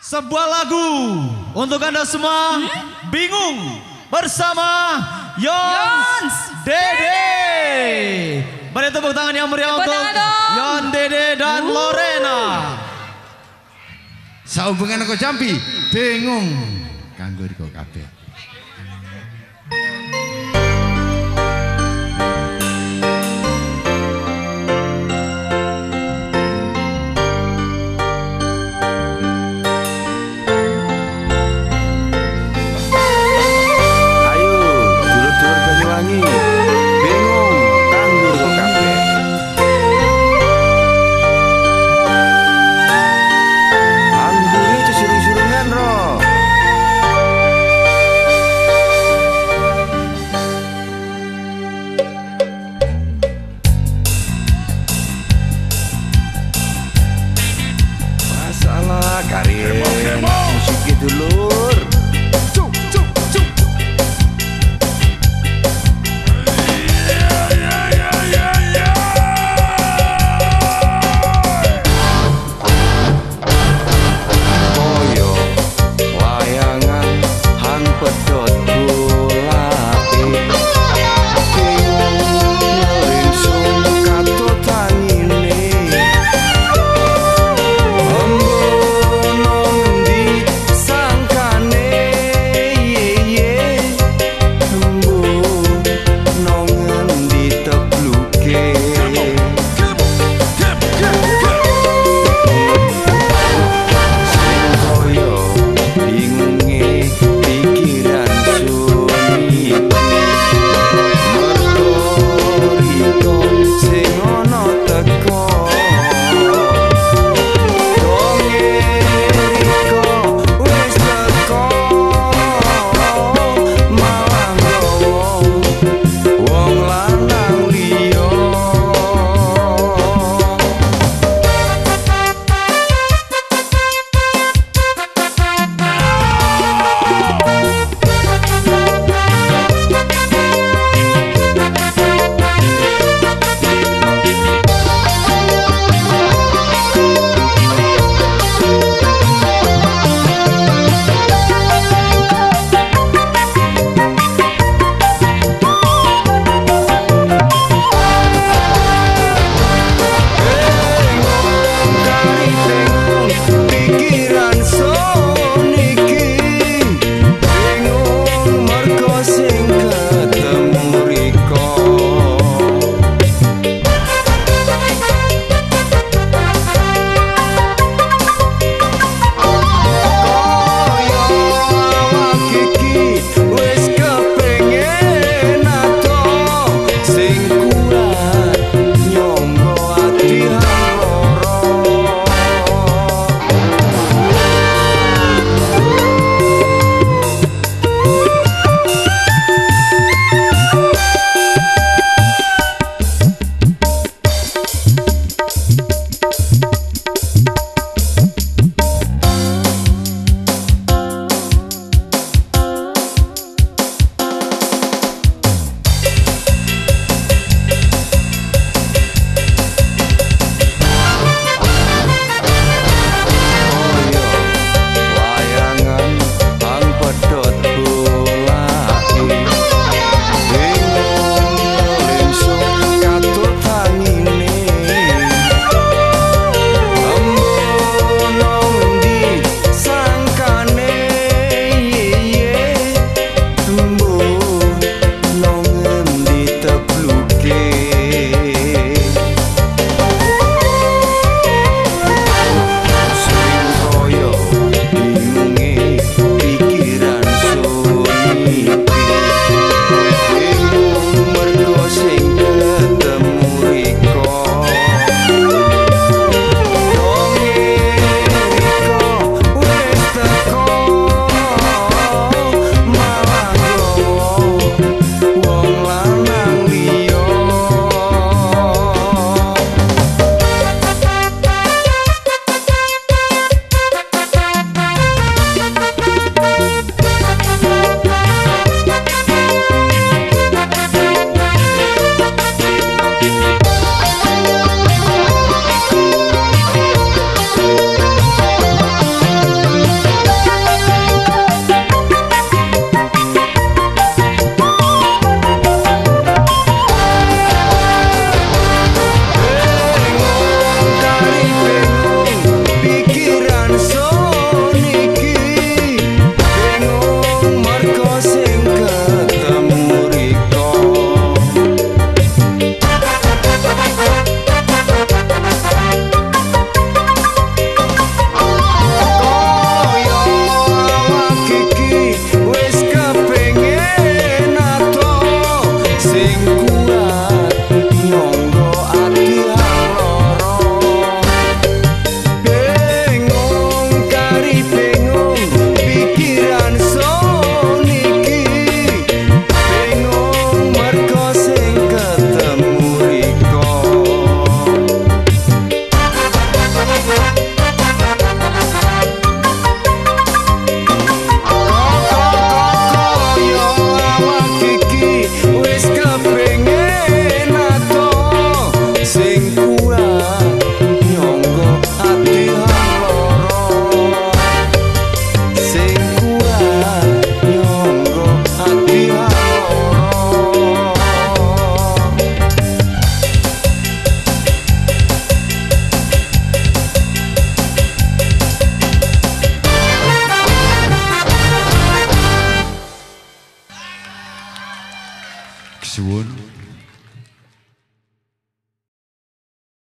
Sebuah lagu untuk Anda semua bingung bersama Yons Dede. Beri tepuk tangan yang meriah untuk. Yon Dede dan Lorena. Saubungan aku jampi bingung kanggo kau kabeh.